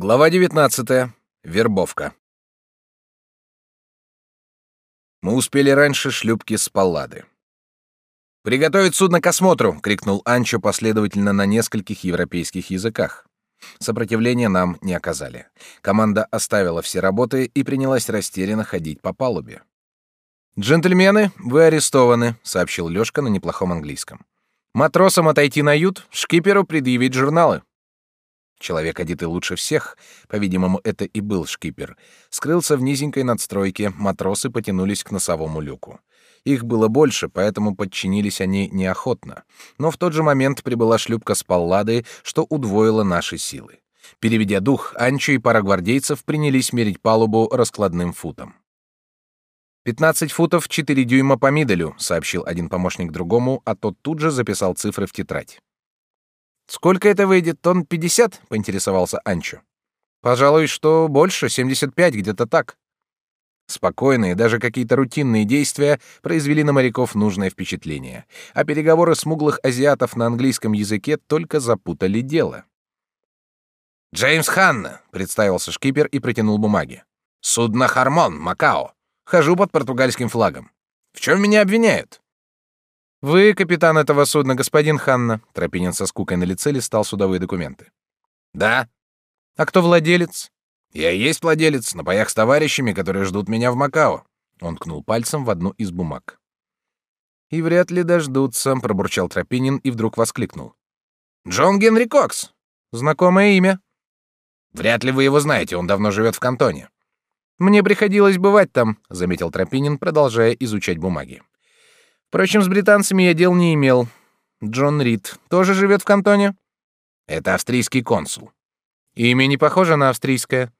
Глава 19. Вербовка. Мы успели раньше шлюпки с Паллады. «Приготовить судно к осмотру!» — крикнул Анчо последовательно на нескольких европейских языках. Сопротивления нам не оказали. Команда оставила все работы и принялась растерянно ходить по палубе. «Джентльмены, вы арестованы», — сообщил Лёшка на неплохом английском. «Матросам отойти на ют, шкиперу предъявить журналы». Человек, одетый лучше всех, по-видимому, это и был шкипер, скрылся в низенькой надстройке, матросы потянулись к носовому люку. Их было больше, поэтому подчинились они неохотно. Но в тот же момент прибыла шлюпка с Палладой, что удвоило наши силы. Переведя дух, Анчо и пара гвардейцев принялись мерить палубу раскладным футом. «Пятнадцать футов четыре дюйма по миделю», — сообщил один помощник другому, а тот тут же записал цифры в тетрадь. Сколько это выйдет? Тон пятьдесят? поинтересовался Анчо. Пожалуй, что больше, семьдесят пять, где-то так. Спокойные, даже какие-то рутинные действия произвели на моряков нужное впечатление, а переговоры смуглых азиатов на английском языке только запутали дело. «Джеймс Ханна», — представился шкипер и протянул бумаги. «Судно Хармон, Макао. Хожу под португальским флагом. В чем меня обвиняют?» Вы капитан этого судна, господин Ханна. Тропинин со скукой на лице листал судовые документы. Да. А кто владелец? Я и есть владелец, на паях с товарищами, которые ждут меня в Макао. Он ткнул пальцем в одну из бумаг. И вряд ли дождутся, пробурчал Тропинин и вдруг воскликнул. Джон Генри Кокс. Знакомое имя. Вряд ли вы его знаете, он давно живет в кантоне. Мне приходилось бывать там, заметил Тропинин, продолжая изучать бумаги. Впрочем, с британцами я дел не имел. Джон Рид тоже живет в кантоне? Это австрийский консул. Имя не похоже на австрийское.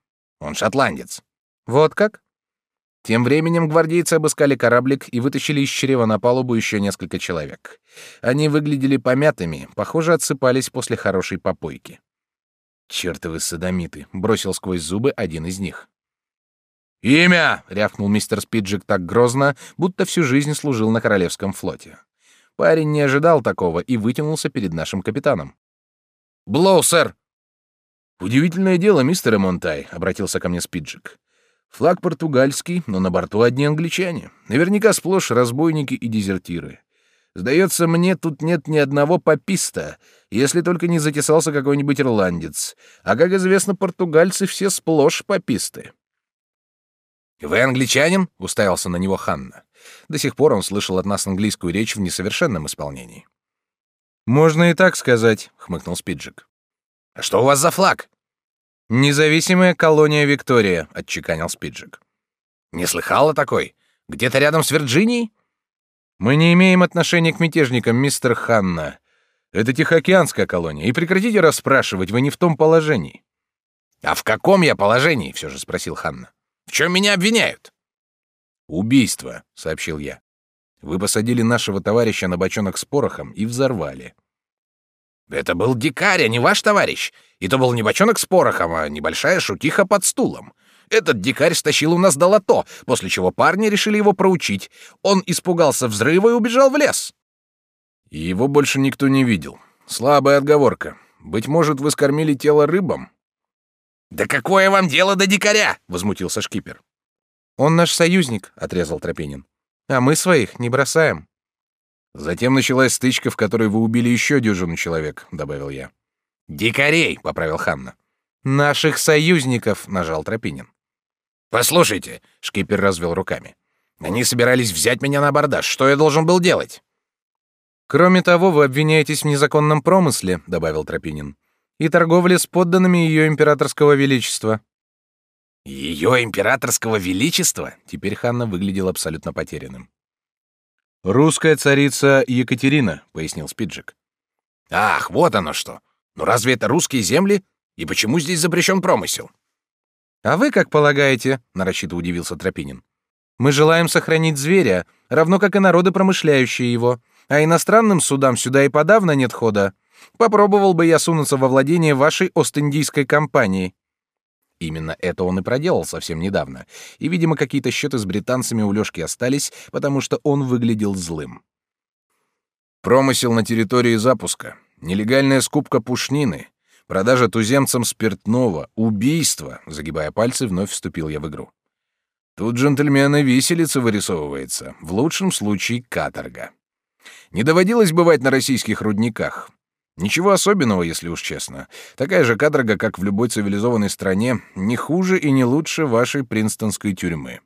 Он шотландец. Вот как? Тем временем гвардейцы обыскали кораблик и вытащили из чрева на палубу еще несколько человек. Они выглядели помятыми, похоже, отсыпались после хорошей попойки. «Чертовы садомиты!» — бросил сквозь зубы один из них. «Имя!» — рявкнул мистер Спиджик так грозно, будто всю жизнь служил на Королевском флоте. Парень не ожидал такого и вытянулся перед нашим капитаном. «Блоу, сэр!» «Удивительное дело, мистер Монтай», — обратился ко мне Спиджик. «Флаг португальский, но на борту одни англичане. Наверняка сплошь разбойники и дезертиры. Сдается мне, тут нет ни одного пописта, если только не затесался какой-нибудь ирландец. А, как известно, португальцы все сплошь пописты». «Вы англичанин?» — уставился на него Ханна. До сих пор он слышал от нас английскую речь в несовершенном исполнении. «Можно и так сказать», — хмыкнул Спиджик. «А что у вас за флаг?» «Независимая колония Виктория», — отчеканил Спиджик. «Не слыхала такой? Где-то рядом с Вирджинией?» «Мы не имеем отношения к мятежникам, мистер Ханна. Это Тихоокеанская колония, и прекратите расспрашивать, вы не в том положении». «А в каком я положении?» — все же спросил Ханна. В чем меня обвиняют? Убийство, сообщил я. Вы посадили нашего товарища на бочонок с порохом и взорвали. Это был дикарь, а не ваш товарищ. И то был не бочонок с порохом, а небольшая шутиха под стулом. Этот дикарь стащил у нас долото, после чего парни решили его проучить. Он испугался взрыва и убежал в лес. И его больше никто не видел. Слабая отговорка. Быть может, вы скормили тело рыбам? Да какое вам дело до дикаря? возмутился шкипер. Он наш союзник, отрезал Тропинин. А мы своих не бросаем. Затем началась стычка, в которой вы убили еще дюжину человек, добавил я. Дикарей, поправил Ханна. Наших союзников, нажал Тропинин. Послушайте, шкипер развел руками. Они собирались взять меня на абордаж. Что я должен был делать? Кроме того, вы обвиняетесь в незаконном промысле, добавил Тропинин и торговли с подданными ее императорского величества. Ее императорского величества? Теперь Ханна выглядел абсолютно потерянным. Русская царица Екатерина, пояснил Спиджик. Ах, вот оно что. Но разве это русские земли? И почему здесь запрещен промысел? А вы как полагаете? нарочито удивился Тропинин. Мы желаем сохранить зверя, равно как и народы, промышляющие его, а иностранным судам сюда и подавно нет хода. Попробовал бы я сунуться во владение вашей Ост-Индийской компании. Именно это он и проделал совсем недавно, и, видимо, какие-то счеты с британцами у Лёшки остались, потому что он выглядел злым. Промысел на территории запуска, нелегальная скупка пушнины, Продажа туземцам спиртного, убийство, загибая пальцы, вновь вступил я в игру. Тут джентльмена виселица вырисовывается, в лучшем случае каторга. Не доводилось бывать на российских рудниках. Ничего особенного, если уж честно. Такая же каторга, как в любой цивилизованной стране, не хуже и не лучше вашей принстонской тюрьмы.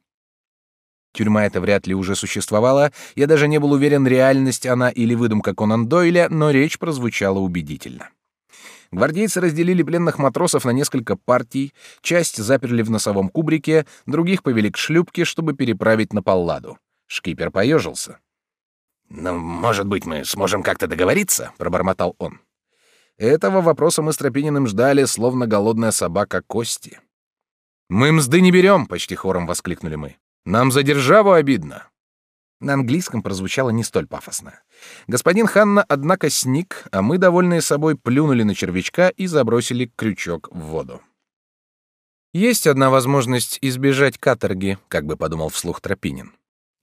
Тюрьма эта вряд ли уже существовала, я даже не был уверен, реальность она или выдумка Конан Дойля, но речь прозвучала убедительно. Гвардейцы разделили пленных матросов на несколько партий, часть заперли в носовом кубрике, других повели к шлюпке, чтобы переправить на Палладу. Шкипер поежился. «Ну, может быть, мы сможем как-то договориться?» — пробормотал он. Этого вопроса мы с Тропининым ждали, словно голодная собака кости. «Мы мзды не берем!» — почти хором воскликнули мы. «Нам за державу обидно!» На английском прозвучало не столь пафосно. Господин Ханна, однако, сник, а мы, довольные собой, плюнули на червячка и забросили крючок в воду. «Есть одна возможность избежать каторги», — как бы подумал вслух Тропинин.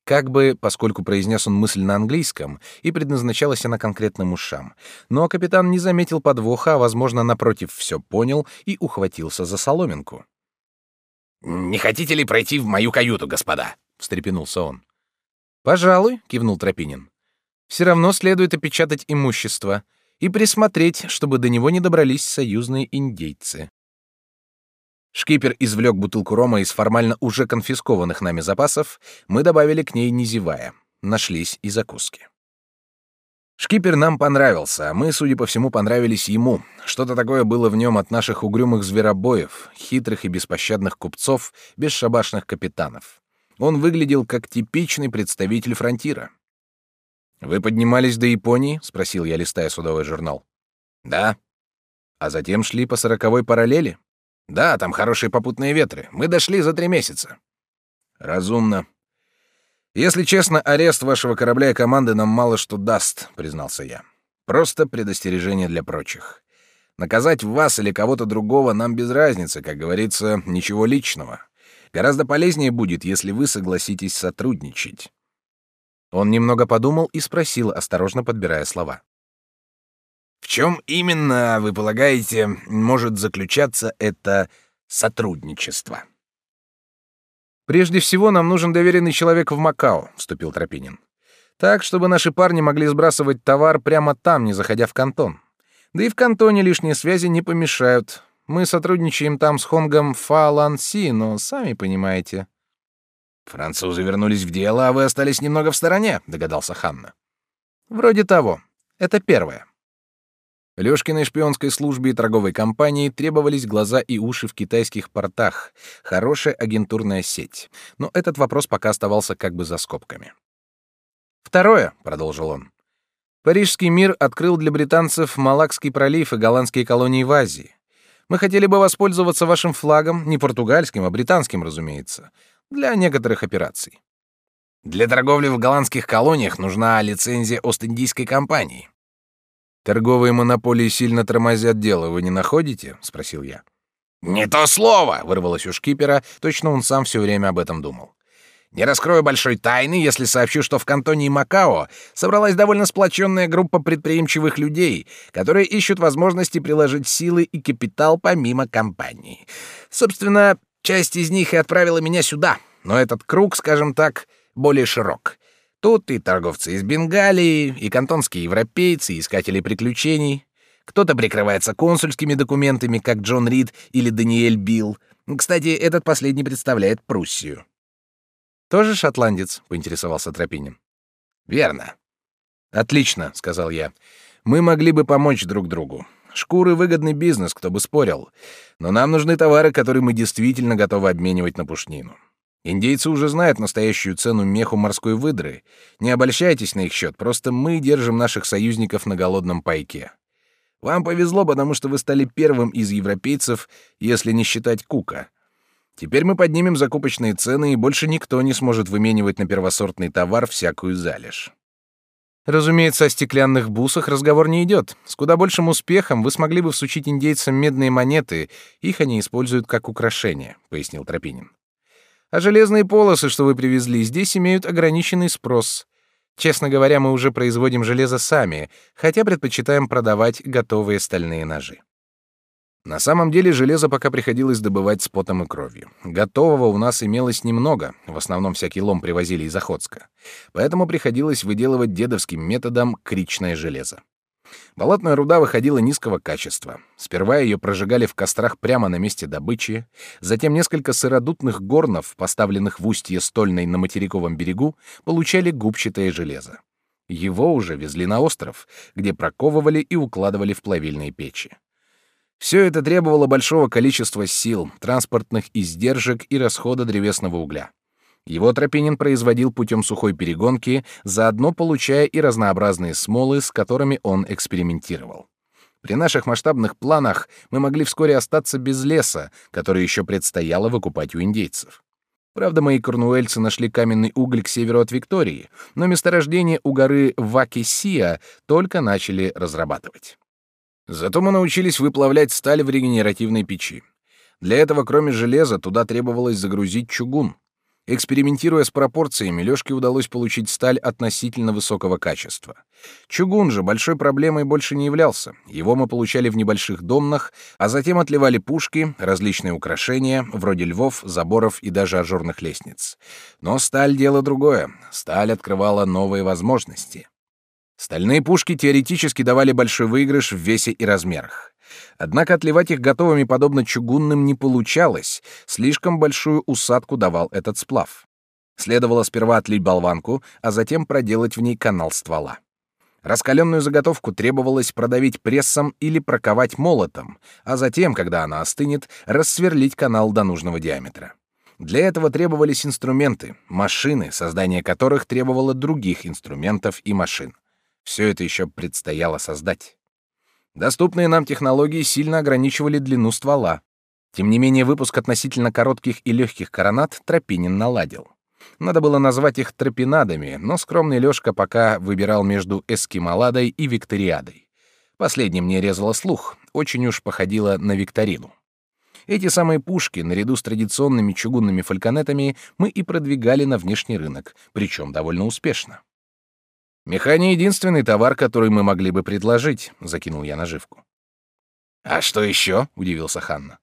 Как бы, поскольку произнес он мысль на английском, и предназначалась она конкретным ушам. Но капитан не заметил подвоха, а, возможно, напротив, все понял и ухватился за соломинку. «Не хотите ли пройти в мою каюту, господа?» — встрепенулся он. «Пожалуй», — кивнул Тропинин. «Все равно следует опечатать имущество и присмотреть, чтобы до него не добрались союзные индейцы». Шкипер извлек бутылку рома из формально уже конфискованных нами запасов, мы добавили к ней, не зевая. Нашлись и закуски. Шкипер нам понравился, а мы, судя по всему, понравились ему. Что-то такое было в нем от наших угрюмых зверобоев, хитрых и беспощадных купцов, бесшабашных капитанов. Он выглядел как типичный представитель фронтира. «Вы поднимались до Японии?» — спросил я, листая судовой журнал. «Да». «А затем шли по сороковой параллели?» Да, там хорошие попутные ветры. Мы дошли за три месяца. Разумно. Если честно, арест вашего корабля и команды нам мало что даст, признался я. Просто предостережение для прочих. Наказать вас или кого-то другого нам без разницы, как говорится, ничего личного. Гораздо полезнее будет, если вы согласитесь сотрудничать. Он немного подумал и спросил, осторожно подбирая слова. В чем именно, вы полагаете, может заключаться это сотрудничество? Прежде всего, нам нужен доверенный человек в Макао, вступил Тропинин. Так, чтобы наши парни могли сбрасывать товар прямо там, не заходя в кантон. Да и в кантоне лишние связи не помешают. Мы сотрудничаем там с Хонгом Фаланси, но сами понимаете. Французы вернулись в дело, а вы остались немного в стороне, догадался Ханна. Вроде того. Это первое. Лёшкиной шпионской службе и торговой компании требовались глаза и уши в китайских портах, хорошая агентурная сеть. Но этот вопрос пока оставался как бы за скобками. «Второе», — продолжил он. «Парижский мир открыл для британцев Малакский пролив и голландские колонии в Азии. Мы хотели бы воспользоваться вашим флагом, не португальским, а британским, разумеется, для некоторых операций». «Для торговли в голландских колониях нужна лицензия Ост-Индийской компании», Торговые монополии сильно тормозят дело, вы не находите? спросил я. Не то слово, вырвалось у шкипера, точно он сам все время об этом думал. Не раскрою большой тайны, если сообщу, что в кантоне Макао собралась довольно сплоченная группа предприимчивых людей, которые ищут возможности приложить силы и капитал помимо компании. Собственно, часть из них и отправила меня сюда, но этот круг, скажем так, более широк. Тут и торговцы из Бенгалии, и кантонские европейцы, и искатели приключений. Кто-то прикрывается консульскими документами, как Джон Рид или Даниэль Билл. Кстати, этот последний представляет Пруссию. «Тоже шотландец?» — поинтересовался Тропинин. «Верно». «Отлично», — сказал я. «Мы могли бы помочь друг другу. Шкуры — выгодный бизнес, кто бы спорил. Но нам нужны товары, которые мы действительно готовы обменивать на пушнину. Индейцы уже знают настоящую цену меху морской выдры. Не обольщайтесь на их счет, просто мы держим наших союзников на голодном пайке. Вам повезло, потому что вы стали первым из европейцев, если не считать Кука. Теперь мы поднимем закупочные цены, и больше никто не сможет выменивать на первосортный товар всякую залежь. Разумеется, о стеклянных бусах разговор не идет. С куда большим успехом вы смогли бы всучить индейцам медные монеты, их они используют как украшение, пояснил Тропинин. А железные полосы, что вы привезли, здесь имеют ограниченный спрос. Честно говоря, мы уже производим железо сами, хотя предпочитаем продавать готовые стальные ножи. На самом деле железо пока приходилось добывать с потом и кровью. Готового у нас имелось немного, в основном всякий лом привозили из Охотска. Поэтому приходилось выделывать дедовским методом кричное железо. Болотная руда выходила низкого качества. Сперва ее прожигали в кострах прямо на месте добычи, затем несколько сыродутных горнов, поставленных в устье стольной на материковом берегу, получали губчатое железо. Его уже везли на остров, где проковывали и укладывали в плавильные печи. Все это требовало большого количества сил, транспортных издержек и расхода древесного угля. Его Тропинин производил путем сухой перегонки, заодно получая и разнообразные смолы, с которыми он экспериментировал. При наших масштабных планах мы могли вскоре остаться без леса, который еще предстояло выкупать у индейцев. Правда, мои корнуэльцы нашли каменный уголь к северу от Виктории, но месторождение у горы Вакисия только начали разрабатывать. Зато мы научились выплавлять сталь в регенеративной печи. Для этого, кроме железа, туда требовалось загрузить чугун. Экспериментируя с пропорциями, Лёшке удалось получить сталь относительно высокого качества. Чугун же большой проблемой больше не являлся. Его мы получали в небольших домнах, а затем отливали пушки, различные украшения, вроде львов, заборов и даже ажурных лестниц. Но сталь — дело другое. Сталь открывала новые возможности. Стальные пушки теоретически давали большой выигрыш в весе и размерах. Однако отливать их готовыми подобно чугунным не получалось, слишком большую усадку давал этот сплав. Следовало сперва отлить болванку, а затем проделать в ней канал ствола. Раскаленную заготовку требовалось продавить прессом или проковать молотом, а затем, когда она остынет, рассверлить канал до нужного диаметра. Для этого требовались инструменты, машины, создание которых требовало других инструментов и машин. Все это еще предстояло создать. Доступные нам технологии сильно ограничивали длину ствола. Тем не менее, выпуск относительно коротких и легких коронат Тропинин наладил. Надо было назвать их тропинадами, но скромный Лёшка пока выбирал между эскимоладой и викториадой. Последним мне резало слух, очень уж походило на викторину. Эти самые пушки, наряду с традиционными чугунными фальконетами, мы и продвигали на внешний рынок, причем довольно успешно. Механия — единственный товар, который мы могли бы предложить, — закинул я наживку. «А что еще?» — удивился Ханна.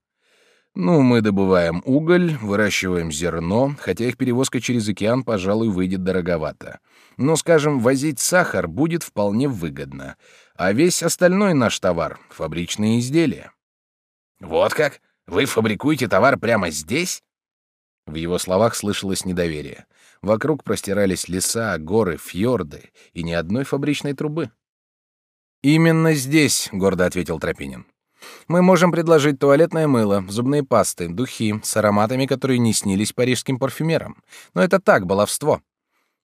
«Ну, мы добываем уголь, выращиваем зерно, хотя их перевозка через океан, пожалуй, выйдет дороговато. Но, скажем, возить сахар будет вполне выгодно, а весь остальной наш товар — фабричные изделия». «Вот как? Вы фабрикуете товар прямо здесь?» В его словах слышалось недоверие. Вокруг простирались леса, горы, фьорды и ни одной фабричной трубы. «Именно здесь», — гордо ответил Тропинин. «Мы можем предложить туалетное мыло, зубные пасты, духи с ароматами, которые не снились парижским парфюмерам. Но это так, баловство.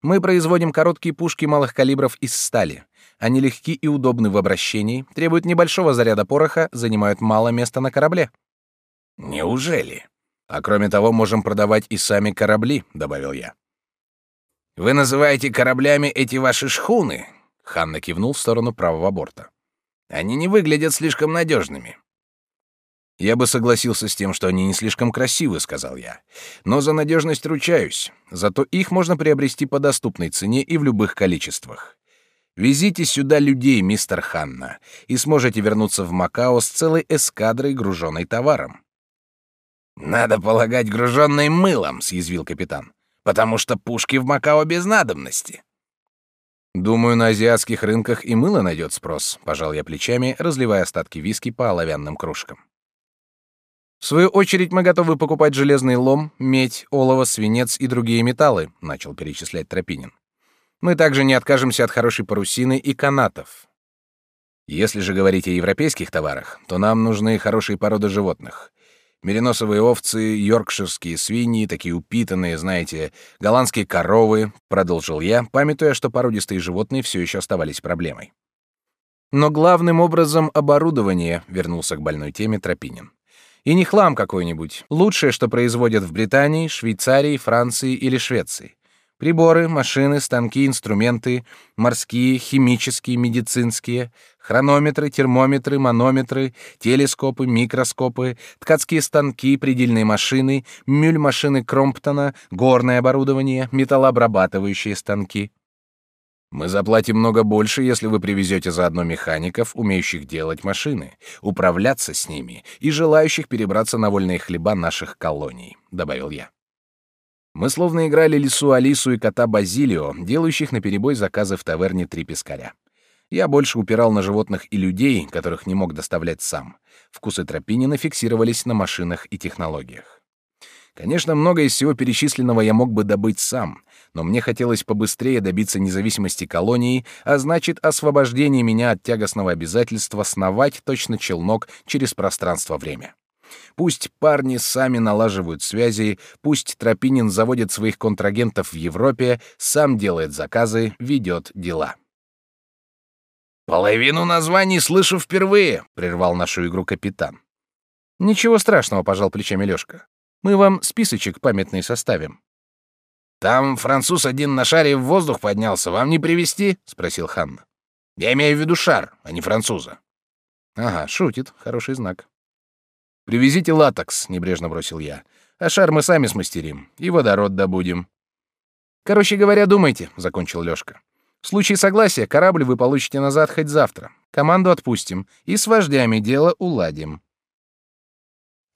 Мы производим короткие пушки малых калибров из стали. Они легки и удобны в обращении, требуют небольшого заряда пороха, занимают мало места на корабле». «Неужели?» «А кроме того, можем продавать и сами корабли», — добавил я. Вы называете кораблями эти ваши шхуны? Ханна кивнул в сторону правого борта. Они не выглядят слишком надежными. Я бы согласился с тем, что они не слишком красивы, сказал я. Но за надежность ручаюсь. Зато их можно приобрести по доступной цене и в любых количествах. Везите сюда людей, мистер Ханна, и сможете вернуться в Макао с целой эскадрой, груженной товаром. Надо полагать, груженной мылом, съязвил капитан потому что пушки в Макао без надобности. Думаю, на азиатских рынках и мыло найдет спрос, пожал я плечами, разливая остатки виски по оловянным кружкам. В свою очередь мы готовы покупать железный лом, медь, олово, свинец и другие металлы, начал перечислять Тропинин. Мы также не откажемся от хорошей парусины и канатов. Если же говорить о европейских товарах, то нам нужны хорошие породы животных. Мериносовые овцы, йоркширские свиньи, такие упитанные, знаете, голландские коровы, продолжил я, памятуя, что породистые животные все еще оставались проблемой. Но главным образом оборудование, вернулся к больной теме Тропинин. И не хлам какой-нибудь, лучшее, что производят в Британии, Швейцарии, Франции или Швеции. Приборы, машины, станки, инструменты, морские, химические, медицинские, хронометры, термометры, манометры, телескопы, микроскопы, ткацкие станки, предельные машины, мюль-машины Кромптона, горное оборудование, металлообрабатывающие станки. Мы заплатим много больше, если вы привезете заодно механиков, умеющих делать машины, управляться с ними и желающих перебраться на вольные хлеба наших колоний, добавил я. Мы словно играли лису Алису и кота Базилио, делающих наперебой заказы в таверне «Три пескаря». Я больше упирал на животных и людей, которых не мог доставлять сам. Вкусы Тропинина фиксировались на машинах и технологиях. Конечно, многое из всего перечисленного я мог бы добыть сам, но мне хотелось побыстрее добиться независимости колонии, а значит, освобождения меня от тягостного обязательства сновать точно челнок через пространство-время. Пусть парни сами налаживают связи, пусть Тропинин заводит своих контрагентов в Европе, сам делает заказы, ведет дела. «Половину названий слышу впервые», — прервал нашу игру капитан. «Ничего страшного», — пожал плечами Лёшка. «Мы вам списочек памятный составим». «Там француз один на шаре в воздух поднялся, вам не привезти?» — спросил Ханна. «Я имею в виду шар, а не француза». «Ага, шутит, хороший знак». «Привезите латекс», — небрежно бросил я. «А шар мы сами смастерим и водород добудем». «Короче говоря, думайте», — закончил Лёшка. В случае согласия корабль вы получите назад хоть завтра. Команду отпустим и с вождями дело уладим.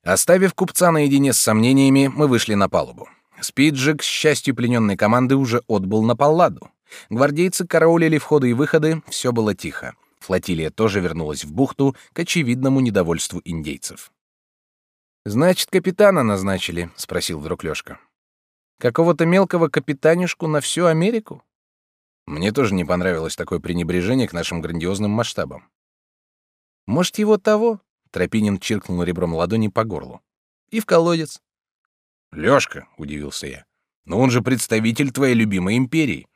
Оставив купца наедине с сомнениями, мы вышли на палубу. Спиджик, с счастью плененной команды, уже отбыл на Палладу. Гвардейцы караулили входы и выходы, все было тихо. Флотилия тоже вернулась в бухту к очевидному недовольству индейцев. «Значит, капитана назначили?» — спросил вдруг Лёшка. «Какого-то мелкого капитанишку на всю Америку?» Мне тоже не понравилось такое пренебрежение к нашим грандиозным масштабам. Может, его того? Тропинин чиркнул ребром ладони по горлу. И в колодец. Лёшка, удивился я. Но он же представитель твоей любимой империи.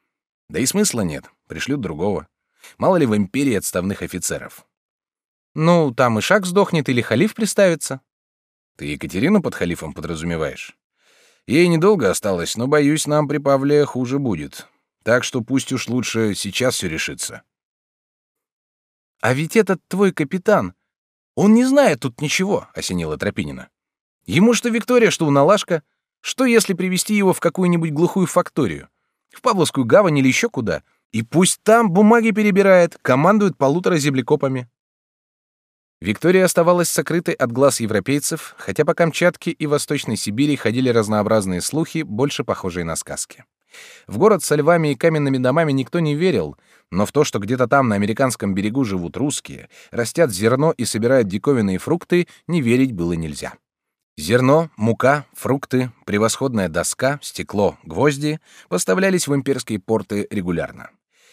Да и смысла нет. Пришлют другого. Мало ли в империи отставных офицеров. Ну, там и шаг сдохнет или халиф приставится. Ты Екатерину под халифом подразумеваешь? Ей недолго осталось, но боюсь, нам при Павле хуже будет. Так что пусть уж лучше сейчас все решится. А ведь этот твой капитан, он не знает тут ничего, осенила Тропинина. Ему что Виктория, что Уналашка, что если привести его в какую-нибудь глухую факторию, в Павловскую гавань или еще куда, и пусть там бумаги перебирает, командует полутора землекопами. Виктория оставалась сокрытой от глаз европейцев, хотя по Камчатке и Восточной Сибири ходили разнообразные слухи, больше похожие на сказки. В город со львами и каменными домами никто не верил, но в то, что где-то там на американском берегу живут русские, растят зерно и собирают диковинные фрукты, не верить было нельзя. Зерно, мука, фрукты, превосходная доска, стекло, гвозди поставлялись в имперские порты регулярно.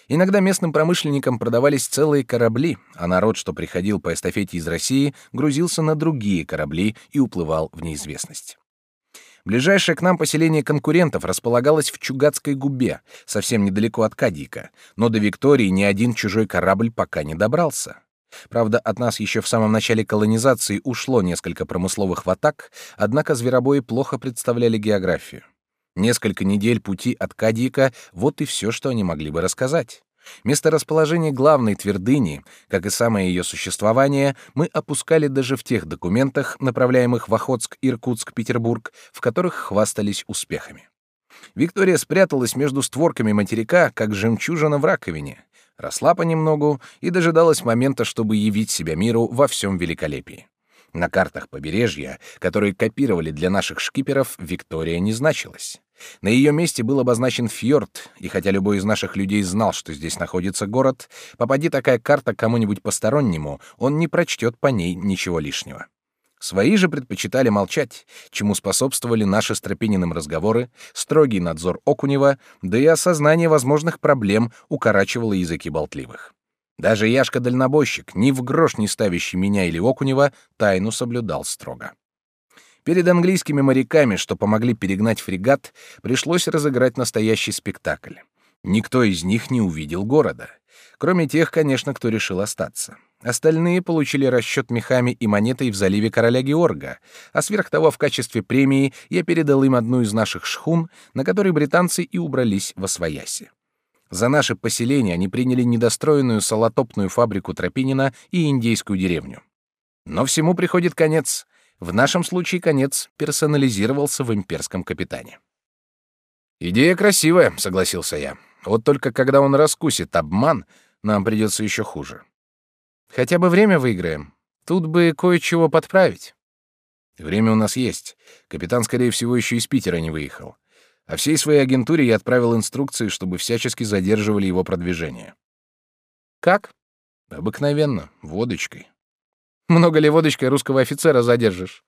Иногда местным промышленникам продавались целые корабли, а народ, что приходил по эстафете из России, грузился на другие корабли и уплывал в неизвестность. Ближайшее к нам поселение конкурентов располагалось в Чугатской губе, совсем недалеко от Кадика, но до Виктории ни один чужой корабль пока не добрался. Правда, от нас еще в самом начале колонизации ушло несколько промысловых ватак, однако зверобои плохо представляли географию. Несколько недель пути от Кадика — вот и все, что они могли бы рассказать. Месторасположение главной твердыни, как и самое ее существование, мы опускали даже в тех документах, направляемых в Охотск, Иркутск, Петербург, в которых хвастались успехами. Виктория спряталась между створками материка, как жемчужина в раковине, росла понемногу и дожидалась момента, чтобы явить себя миру во всем великолепии. На картах побережья, которые копировали для наших шкиперов, Виктория не значилась. На ее месте был обозначен фьорд, и хотя любой из наших людей знал, что здесь находится город, попади такая карта кому-нибудь постороннему, он не прочтет по ней ничего лишнего. Свои же предпочитали молчать, чему способствовали наши с Тропининым разговоры, строгий надзор Окунева, да и осознание возможных проблем укорачивало языки болтливых. Даже Яшка-дальнобойщик, ни в грош не ставящий меня или Окунева, тайну соблюдал строго. Перед английскими моряками, что помогли перегнать фрегат, пришлось разыграть настоящий спектакль. Никто из них не увидел города. Кроме тех, конечно, кто решил остаться. Остальные получили расчет мехами и монетой в заливе короля Георга, а сверх того в качестве премии я передал им одну из наших шхун, на которой британцы и убрались во свояси. За наше поселение они приняли недостроенную солотопную фабрику Тропинина и индейскую деревню. Но всему приходит конец. В нашем случае конец персонализировался в имперском капитане. «Идея красивая», — согласился я. Вот только когда он раскусит обман, нам придется еще хуже. Хотя бы время выиграем. Тут бы кое-чего подправить. Время у нас есть. Капитан, скорее всего, еще из Питера не выехал. А всей своей агентуре я отправил инструкции, чтобы всячески задерживали его продвижение. Как? Обыкновенно, водочкой. Много ли водочкой русского офицера задержишь?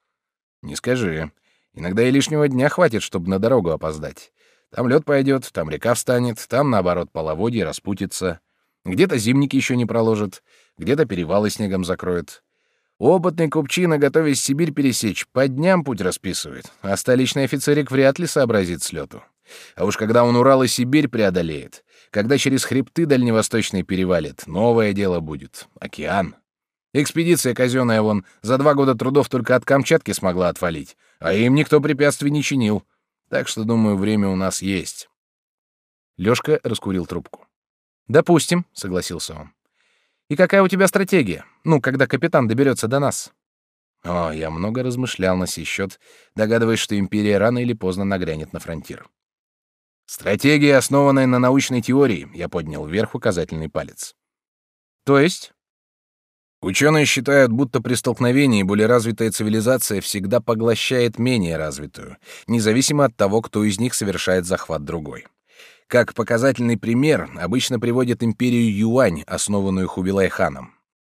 Не скажи. Иногда и лишнего дня хватит, чтобы на дорогу опоздать. Там лед пойдет, там река встанет, там, наоборот, половодье распутится. Где-то зимники еще не проложат, где-то перевалы снегом закроют. Опытный купчина, готовясь Сибирь пересечь, по дням путь расписывает, а столичный офицерик вряд ли сообразит слету. А уж когда он Урал и Сибирь преодолеет, когда через хребты дальневосточные перевалит, новое дело будет — океан. Экспедиция казенная вон за два года трудов только от Камчатки смогла отвалить, а им никто препятствий не чинил. Так что, думаю, время у нас есть. Лёшка раскурил трубку. «Допустим», — согласился он. «И какая у тебя стратегия? Ну, когда капитан доберется до нас?» О, я много размышлял на сей счет, догадываясь, что империя рано или поздно нагрянет на фронтир. Стратегия, основанная на научной теории, я поднял вверх указательный палец. То есть? Ученые считают, будто при столкновении более развитая цивилизация всегда поглощает менее развитую, независимо от того, кто из них совершает захват другой. Как показательный пример обычно приводят империю Юань, основанную Хубилай-ханом.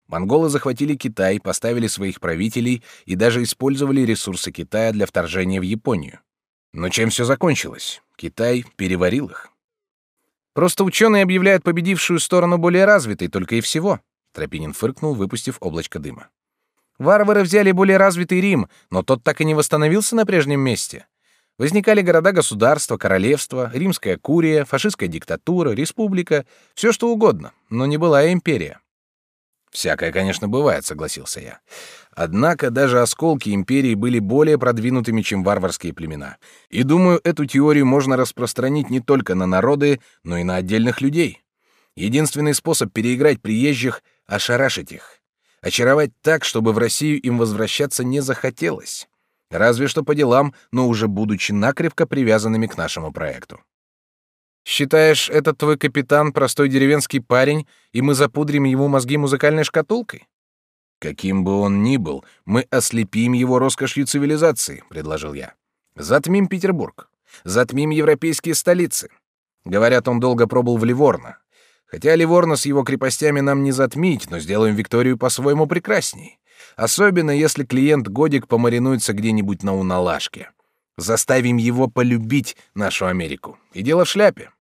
Монголы захватили Китай, поставили своих правителей и даже использовали ресурсы Китая для вторжения в Японию. Но чем все закончилось? Китай переварил их. Просто ученые объявляют победившую сторону более развитой, только и всего. Тропинин фыркнул, выпустив облачко дыма. Варвары взяли более развитый Рим, но тот так и не восстановился на прежнем месте. Возникали города-государства, королевства, римская курия, фашистская диктатура, республика, все что угодно, но не была империя. Всякое, конечно, бывает, согласился я. Однако даже осколки империи были более продвинутыми, чем варварские племена. И думаю, эту теорию можно распространить не только на народы, но и на отдельных людей. Единственный способ переиграть приезжих — ошарашить их. Очаровать так, чтобы в Россию им возвращаться не захотелось. Разве что по делам, но уже будучи накрепко привязанными к нашему проекту. Считаешь, этот твой капитан простой деревенский парень, и мы запудрим ему мозги музыкальной шкатулкой? Каким бы он ни был, мы ослепим его роскошью цивилизации, предложил я. Затмим Петербург, затмим европейские столицы. Говорят, он долго пробыл в Ливорно. Хотя Ливорно с его крепостями нам не затмить, но сделаем Викторию по-своему прекрасней. Особенно если клиент годик помаринуется где-нибудь на Уналашке. Заставим его полюбить нашу Америку. И дело в шляпе.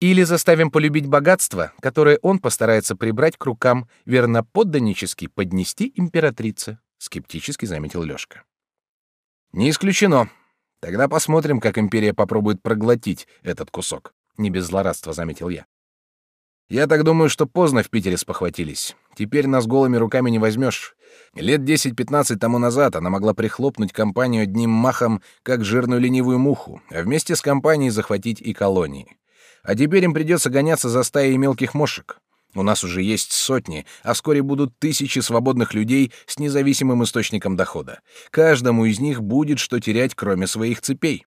Или заставим полюбить богатство, которое он постарается прибрать к рукам, верноподданнически поднести императрице, скептически заметил Лёшка. Не исключено. Тогда посмотрим, как империя попробует проглотить этот кусок, не без злорадства заметил я. Я так думаю, что поздно в Питере спохватились. Теперь нас голыми руками не возьмешь. Лет 10-15 тому назад она могла прихлопнуть компанию одним махом, как жирную ленивую муху, а вместе с компанией захватить и колонии. А теперь им придется гоняться за стаей мелких мошек. У нас уже есть сотни, а вскоре будут тысячи свободных людей с независимым источником дохода. Каждому из них будет что терять, кроме своих цепей.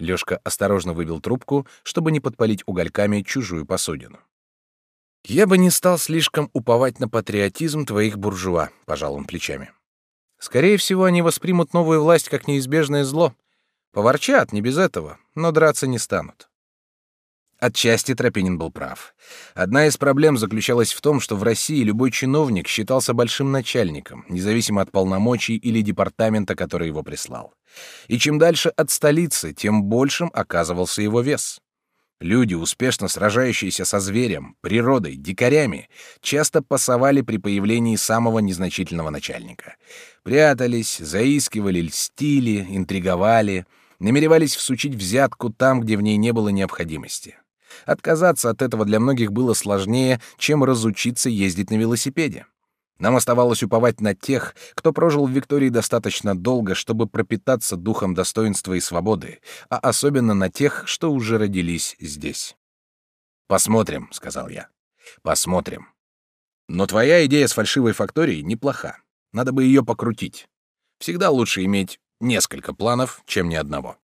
Лёшка осторожно выбил трубку, чтобы не подпалить угольками чужую посудину. «Я бы не стал слишком уповать на патриотизм твоих буржуа», — пожал он плечами. «Скорее всего, они воспримут новую власть как неизбежное зло. Поворчат, не без этого, но драться не станут. Отчасти Тропинин был прав. Одна из проблем заключалась в том, что в России любой чиновник считался большим начальником, независимо от полномочий или департамента, который его прислал. И чем дальше от столицы, тем большим оказывался его вес. Люди, успешно сражающиеся со зверем, природой, дикарями, часто пасовали при появлении самого незначительного начальника. Прятались, заискивали, льстили, интриговали, намеревались всучить взятку там, где в ней не было необходимости. Отказаться от этого для многих было сложнее, чем разучиться ездить на велосипеде. Нам оставалось уповать на тех, кто прожил в Виктории достаточно долго, чтобы пропитаться духом достоинства и свободы, а особенно на тех, что уже родились здесь. «Посмотрим», — сказал я. «Посмотрим. Но твоя идея с фальшивой факторией неплоха. Надо бы ее покрутить. Всегда лучше иметь несколько планов, чем ни одного».